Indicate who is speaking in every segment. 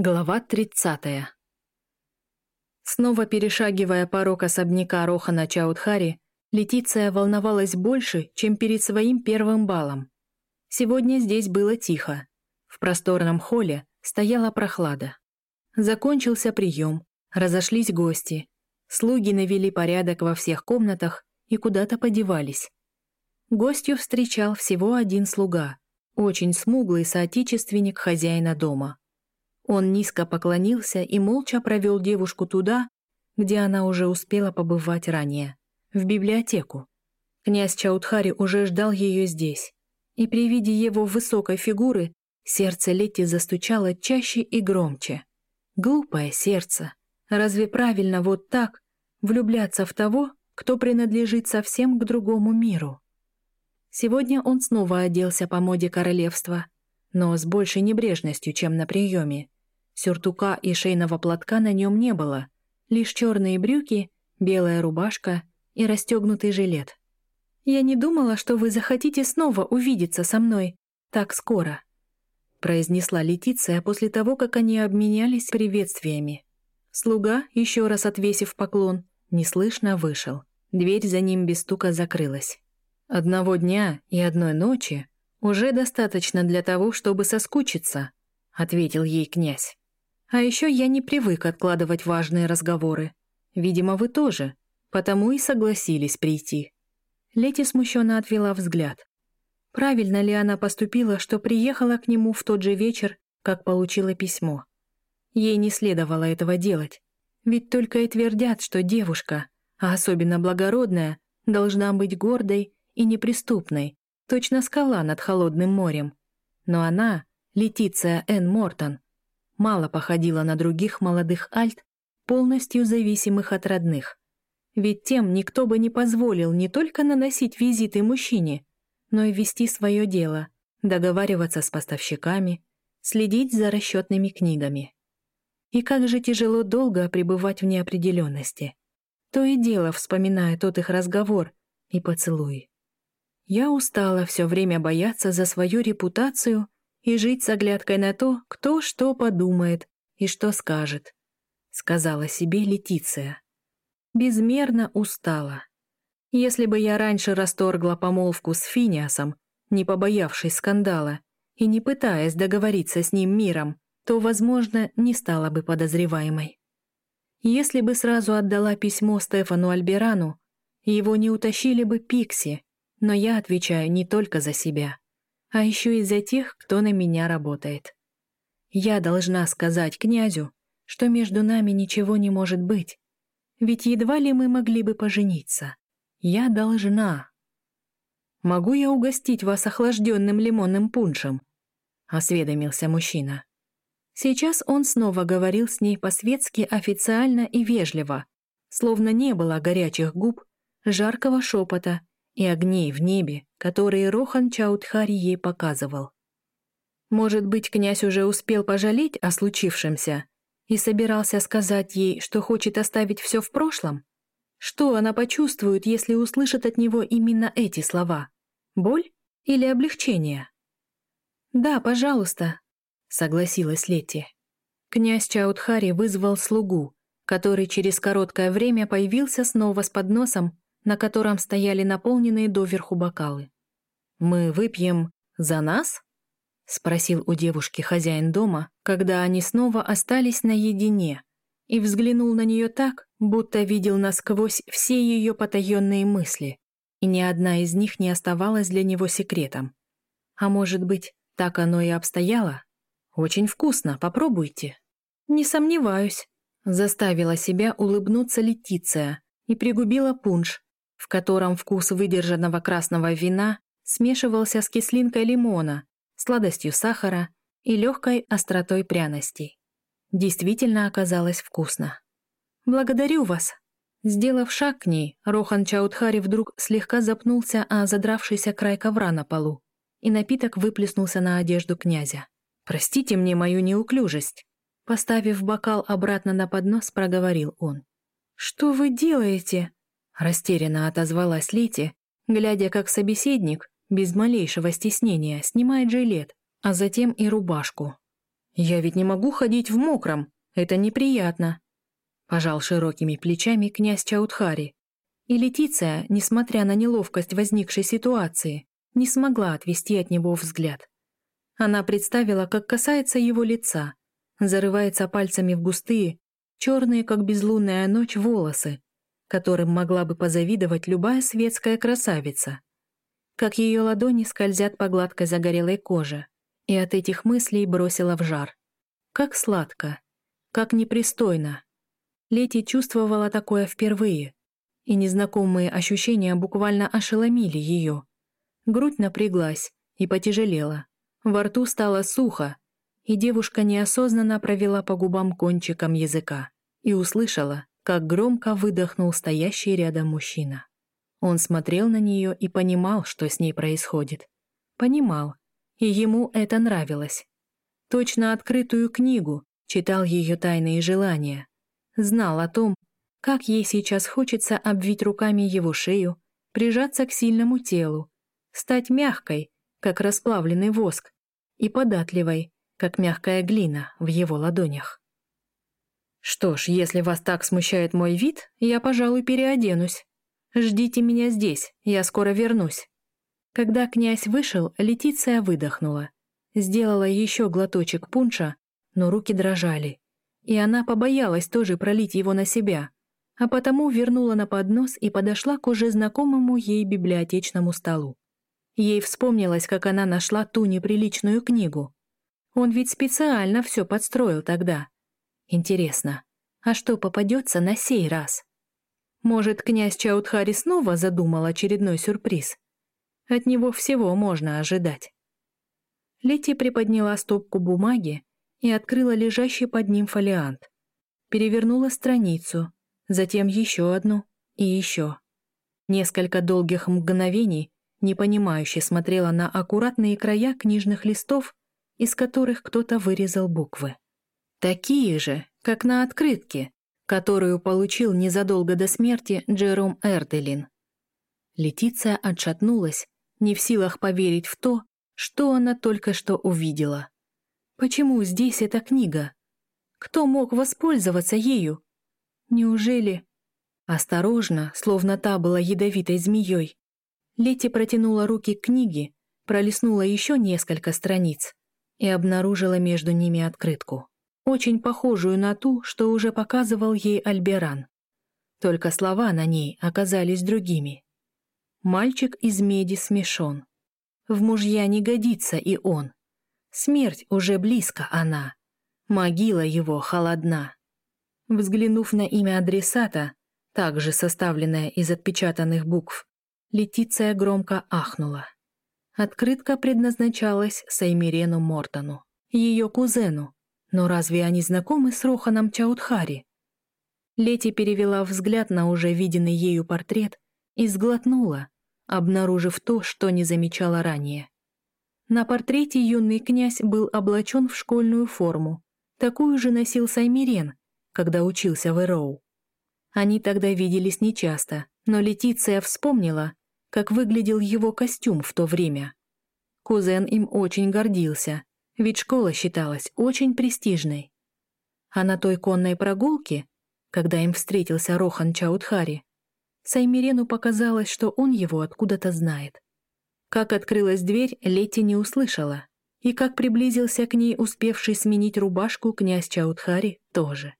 Speaker 1: Глава 30. Снова перешагивая порог особняка Рохана Чаудхари, Летиция волновалась больше, чем перед своим первым балом. Сегодня здесь было тихо. В просторном холле стояла прохлада. Закончился прием, разошлись гости. Слуги навели порядок во всех комнатах и куда-то подевались. Гостью встречал всего один слуга, очень смуглый соотечественник хозяина дома. Он низко поклонился и молча провел девушку туда, где она уже успела побывать ранее, в библиотеку. Князь Чаудхари уже ждал ее здесь, и при виде его высокой фигуры сердце Лети застучало чаще и громче. Глупое сердце. Разве правильно вот так влюбляться в того, кто принадлежит совсем к другому миру? Сегодня он снова оделся по моде королевства, но с большей небрежностью, чем на приеме. Сюртука и шейного платка на нем не было, лишь черные брюки, белая рубашка и расстегнутый жилет. «Я не думала, что вы захотите снова увидеться со мной так скоро», произнесла Летиция после того, как они обменялись приветствиями. Слуга, еще раз отвесив поклон, неслышно вышел. Дверь за ним без стука закрылась. Одного дня и одной ночи уже достаточно для того, чтобы соскучиться, ответил ей князь. А еще я не привык откладывать важные разговоры. Видимо, вы тоже, потому и согласились прийти. Лети смущенно отвела взгляд. Правильно ли она поступила, что приехала к нему в тот же вечер, как получила письмо? Ей не следовало этого делать. Ведь только и твердят, что девушка, а особенно благородная, должна быть гордой и неприступной, точно скала над холодным морем. Но она, Летиция Энн Мортон, мало походила на других молодых альт, полностью зависимых от родных. Ведь тем никто бы не позволил не только наносить визиты мужчине, но и вести свое дело, договариваться с поставщиками, следить за расчетными книгами. И как же тяжело долго пребывать в неопределенности. То и дело, вспоминая тот их разговор и поцелуй. Я устала все время бояться за свою репутацию и жить с оглядкой на то, кто что подумает и что скажет», — сказала себе Летиция. Безмерно устала. Если бы я раньше расторгла помолвку с Финиасом, не побоявшись скандала и не пытаясь договориться с ним миром, то, возможно, не стала бы подозреваемой. Если бы сразу отдала письмо Стефану Альберану, его не утащили бы Пикси, но я отвечаю не только за себя а еще и за тех, кто на меня работает. Я должна сказать князю, что между нами ничего не может быть, ведь едва ли мы могли бы пожениться. Я должна. «Могу я угостить вас охлажденным лимонным пуншем?» — осведомился мужчина. Сейчас он снова говорил с ней по-светски официально и вежливо, словно не было горячих губ, жаркого шепота и огней в небе, которые Рохан Чаудхари ей показывал. Может быть, князь уже успел пожалеть о случившемся и собирался сказать ей, что хочет оставить все в прошлом? Что она почувствует, если услышит от него именно эти слова? Боль или облегчение? «Да, пожалуйста», — согласилась Лети. Князь Чаудхари вызвал слугу, который через короткое время появился снова с подносом на котором стояли наполненные доверху бокалы. «Мы выпьем за нас?» — спросил у девушки хозяин дома, когда они снова остались наедине, и взглянул на нее так, будто видел насквозь все ее потаенные мысли, и ни одна из них не оставалась для него секретом. А может быть, так оно и обстояло? Очень вкусно, попробуйте. Не сомневаюсь. Заставила себя улыбнуться Летиция и пригубила пунш, в котором вкус выдержанного красного вина смешивался с кислинкой лимона, сладостью сахара и легкой остротой пряностей. Действительно оказалось вкусно. «Благодарю вас!» Сделав шаг к ней, Рохан Чаудхари вдруг слегка запнулся о задравшийся край ковра на полу, и напиток выплеснулся на одежду князя. «Простите мне мою неуклюжесть!» Поставив бокал обратно на поднос, проговорил он. «Что вы делаете?» Растерянно отозвалась Лити, глядя, как собеседник, без малейшего стеснения, снимает жилет, а затем и рубашку. Я ведь не могу ходить в мокром, это неприятно. Пожал широкими плечами князь Чаудхари. И Летиция, несмотря на неловкость возникшей ситуации, не смогла отвести от него взгляд. Она представила, как касается его лица, зарывается пальцами в густые, черные, как безлунная ночь, волосы, которым могла бы позавидовать любая светская красавица. Как ее ладони скользят по гладкой загорелой коже, и от этих мыслей бросила в жар. Как сладко, как непристойно. Лети чувствовала такое впервые, и незнакомые ощущения буквально ошеломили ее. Грудь напряглась и потяжелела. Во рту стало сухо, и девушка неосознанно провела по губам кончиком языка и услышала, как громко выдохнул стоящий рядом мужчина. Он смотрел на нее и понимал, что с ней происходит. Понимал, и ему это нравилось. Точно открытую книгу, читал ее тайные желания. Знал о том, как ей сейчас хочется обвить руками его шею, прижаться к сильному телу, стать мягкой, как расплавленный воск, и податливой, как мягкая глина в его ладонях. «Что ж, если вас так смущает мой вид, я, пожалуй, переоденусь. Ждите меня здесь, я скоро вернусь». Когда князь вышел, Летиция выдохнула. Сделала еще глоточек пунша, но руки дрожали. И она побоялась тоже пролить его на себя, а потому вернула на поднос и подошла к уже знакомому ей библиотечному столу. Ей вспомнилось, как она нашла ту неприличную книгу. Он ведь специально все подстроил тогда. Интересно, а что попадется на сей раз? Может, князь Чаудхари снова задумал очередной сюрприз? От него всего можно ожидать. Лети приподняла стопку бумаги и открыла лежащий под ним фолиант. Перевернула страницу, затем еще одну и еще. Несколько долгих мгновений непонимающе смотрела на аккуратные края книжных листов, из которых кто-то вырезал буквы. Такие же, как на открытке, которую получил незадолго до смерти Джером Эрделин. Летиция отшатнулась, не в силах поверить в то, что она только что увидела. Почему здесь эта книга? Кто мог воспользоваться ею? Неужели... Осторожно, словно та была ядовитой змеей, Лети протянула руки к книге, пролистнула еще несколько страниц и обнаружила между ними открытку очень похожую на ту, что уже показывал ей Альберан. Только слова на ней оказались другими. Мальчик из меди смешон. В мужья не годится и он. Смерть уже близко она. Могила его холодна. Взглянув на имя адресата, также составленное из отпечатанных букв, Летиция громко ахнула. Открытка предназначалась Саймирену Мортону, ее кузену, но разве они знакомы с Роханом Чаудхари? Лети перевела взгляд на уже виденный ею портрет и сглотнула, обнаружив то, что не замечала ранее. На портрете юный князь был облачен в школьную форму. Такую же носил Саймирен, когда учился в Эроу. Они тогда виделись нечасто, но Летиция вспомнила, как выглядел его костюм в то время. Кузен им очень гордился, ведь школа считалась очень престижной. А на той конной прогулке, когда им встретился Рохан Чаудхари, Саймирену показалось, что он его откуда-то знает. Как открылась дверь, Лети не услышала, и как приблизился к ней успевший сменить рубашку князь Чаудхари тоже.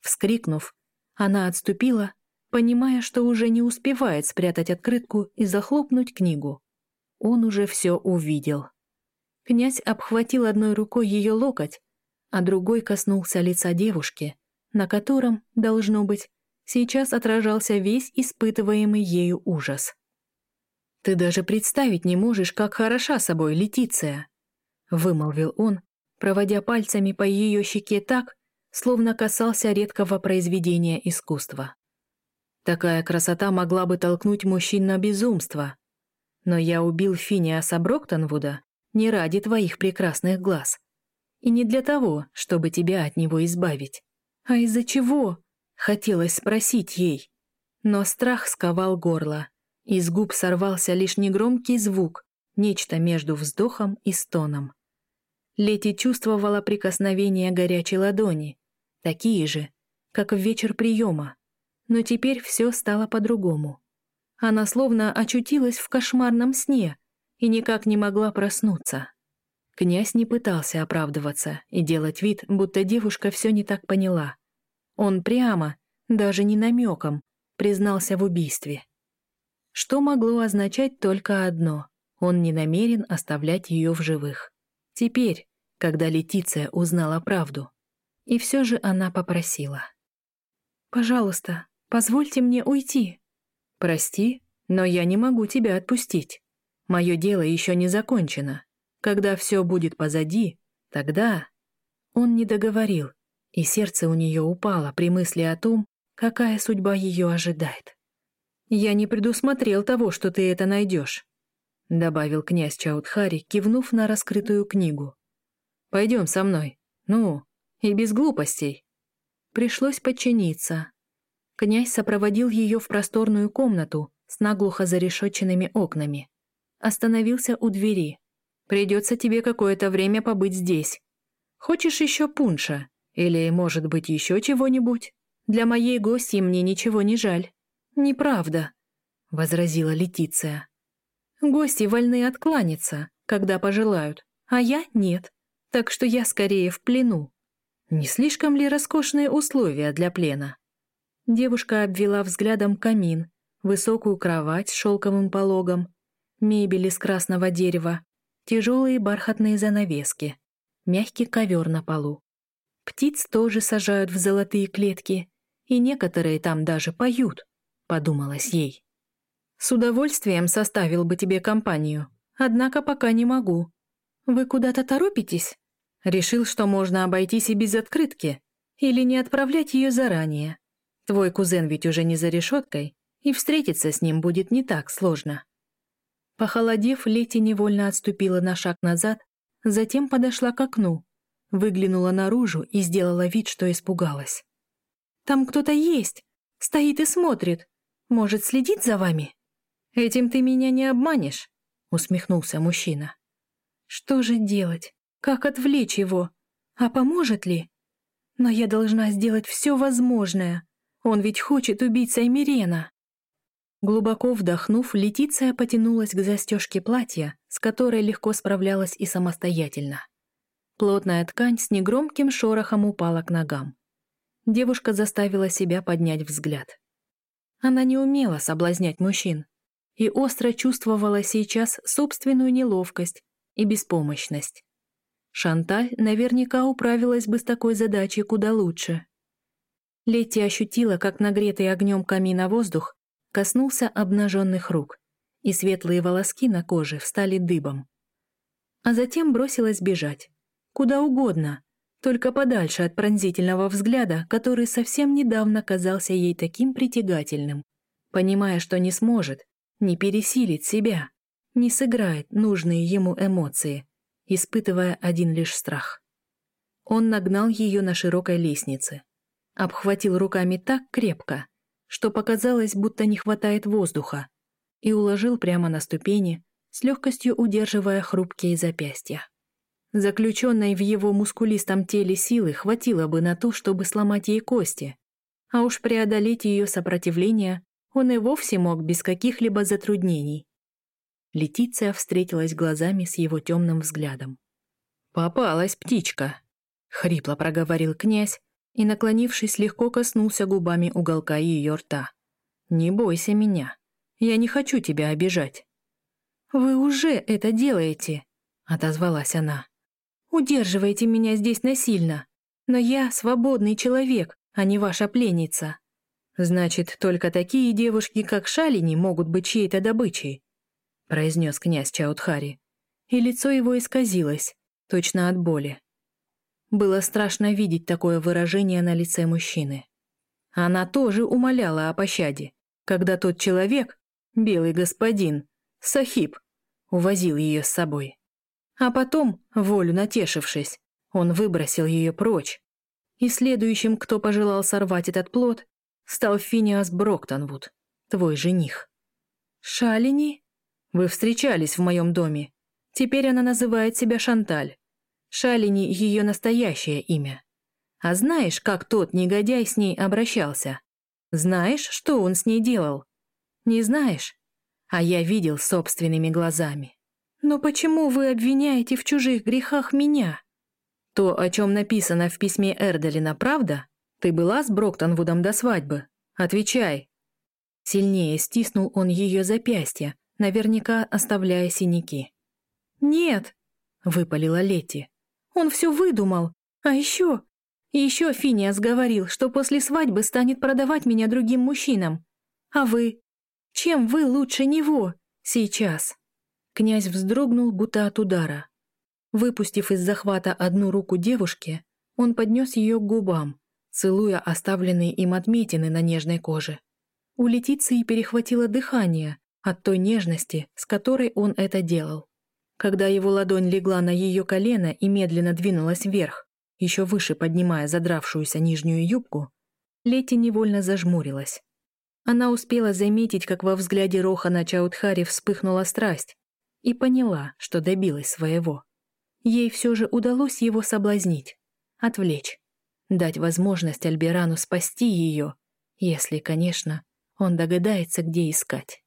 Speaker 1: Вскрикнув, она отступила, понимая, что уже не успевает спрятать открытку и захлопнуть книгу. Он уже все увидел. Князь обхватил одной рукой ее локоть, а другой коснулся лица девушки, на котором, должно быть, сейчас отражался весь испытываемый ею ужас. «Ты даже представить не можешь, как хороша собой Летиция!» — вымолвил он, проводя пальцами по ее щеке так, словно касался редкого произведения искусства. Такая красота могла бы толкнуть мужчин на безумство. Но я убил Финиаса Броктонвуда не ради твоих прекрасных глаз. И не для того, чтобы тебя от него избавить. А из-за чего? Хотелось спросить ей. Но страх сковал горло. Из губ сорвался лишь негромкий звук, нечто между вздохом и стоном. Лети чувствовала прикосновение горячей ладони, такие же, как в вечер приема. Но теперь все стало по-другому. Она словно очутилась в кошмарном сне и никак не могла проснуться. Князь не пытался оправдываться и делать вид, будто девушка все не так поняла. Он прямо, даже не намеком, признался в убийстве. Что могло означать только одно — он не намерен оставлять ее в живых. Теперь, когда Летиция узнала правду. И все же она попросила. «Пожалуйста, позвольте мне уйти». «Прости, но я не могу тебя отпустить. Мое дело еще не закончено. Когда все будет позади, тогда...» Он не договорил, и сердце у нее упало при мысли о том, какая судьба ее ожидает. «Я не предусмотрел того, что ты это найдешь», — добавил князь Чаудхари, кивнув на раскрытую книгу. «Пойдем со мной. Ну, и без глупостей». Пришлось подчиниться. Князь сопроводил ее в просторную комнату с наглухо зарешетченными окнами. Остановился у двери. «Придется тебе какое-то время побыть здесь. Хочешь еще пунша? Или, может быть, еще чего-нибудь? Для моей гости мне ничего не жаль». «Неправда», — возразила Летиция. «Гости вольны откланяться, когда пожелают, а я нет, так что я скорее в плену. Не слишком ли роскошные условия для плена?» Девушка обвела взглядом камин, высокую кровать с шелковым пологом, мебель из красного дерева, тяжелые бархатные занавески, мягкий ковер на полу. Птиц тоже сажают в золотые клетки, и некоторые там даже поют, подумалось ей. С удовольствием составил бы тебе компанию, однако пока не могу. Вы куда-то торопитесь? Решил, что можно обойтись и без открытки, или не отправлять ее заранее. Твой кузен ведь уже не за решеткой, и встретиться с ним будет не так сложно. Похолодев, Лети невольно отступила на шаг назад, затем подошла к окну, выглянула наружу и сделала вид, что испугалась. «Там кто-то есть! Стоит и смотрит! Может, следит за вами?» «Этим ты меня не обманешь», — усмехнулся мужчина. «Что же делать? Как отвлечь его? А поможет ли? Но я должна сделать все возможное. Он ведь хочет убить Саймирена». Глубоко вдохнув, Летиция потянулась к застежке платья, с которой легко справлялась и самостоятельно. Плотная ткань с негромким шорохом упала к ногам. Девушка заставила себя поднять взгляд. Она не умела соблазнять мужчин и остро чувствовала сейчас собственную неловкость и беспомощность. Шанталь наверняка управилась бы с такой задачей куда лучше. Летти ощутила, как нагретый огнем камина воздух коснулся обнаженных рук, и светлые волоски на коже встали дыбом. А затем бросилась бежать. Куда угодно, только подальше от пронзительного взгляда, который совсем недавно казался ей таким притягательным, понимая, что не сможет, не пересилит себя, не сыграет нужные ему эмоции, испытывая один лишь страх. Он нагнал ее на широкой лестнице, обхватил руками так крепко, что показалось, будто не хватает воздуха, и уложил прямо на ступени, с легкостью удерживая хрупкие запястья. Заключенной в его мускулистом теле силы хватило бы на то, чтобы сломать ей кости, а уж преодолеть ее сопротивление он и вовсе мог без каких-либо затруднений. Летиция встретилась глазами с его темным взглядом. «Попалась птичка», — хрипло проговорил князь, и, наклонившись, легко коснулся губами уголка ее рта. «Не бойся меня. Я не хочу тебя обижать». «Вы уже это делаете», — отозвалась она. «Удерживаете меня здесь насильно. Но я свободный человек, а не ваша пленница». «Значит, только такие девушки, как Шалини, могут быть чьей-то добычей», — произнес князь Чаудхари. И лицо его исказилось, точно от боли. Было страшно видеть такое выражение на лице мужчины. Она тоже умоляла о пощаде, когда тот человек, белый господин, Сахиб, увозил ее с собой. А потом, волю натешившись, он выбросил ее прочь. И следующим, кто пожелал сорвать этот плод, стал Финиас Броктонвуд, твой жених. «Шалини? Вы встречались в моем доме. Теперь она называет себя Шанталь. Шалини — ее настоящее имя. А знаешь, как тот негодяй с ней обращался? Знаешь, что он с ней делал? Не знаешь? А я видел собственными глазами. Но почему вы обвиняете в чужих грехах меня? То, о чем написано в письме Эрделина, правда? Ты была с Броктонвудом до свадьбы? Отвечай. Сильнее стиснул он ее запястье, наверняка оставляя синяки. «Нет», — выпалила Летти. «Он все выдумал. А еще... Еще Финиас говорил, что после свадьбы станет продавать меня другим мужчинам. А вы? Чем вы лучше него сейчас?» Князь вздрогнул, будто от удара. Выпустив из захвата одну руку девушки, он поднес ее к губам, целуя оставленные им отметины на нежной коже. У Летиции перехватило дыхание от той нежности, с которой он это делал. Когда его ладонь легла на ее колено и медленно двинулась вверх, еще выше поднимая задравшуюся нижнюю юбку, Лети невольно зажмурилась. Она успела заметить, как во взгляде Рохана Чаудхари вспыхнула страсть, и поняла, что добилась своего. Ей все же удалось его соблазнить, отвлечь, дать возможность Альберану спасти ее, если, конечно, он догадается, где искать.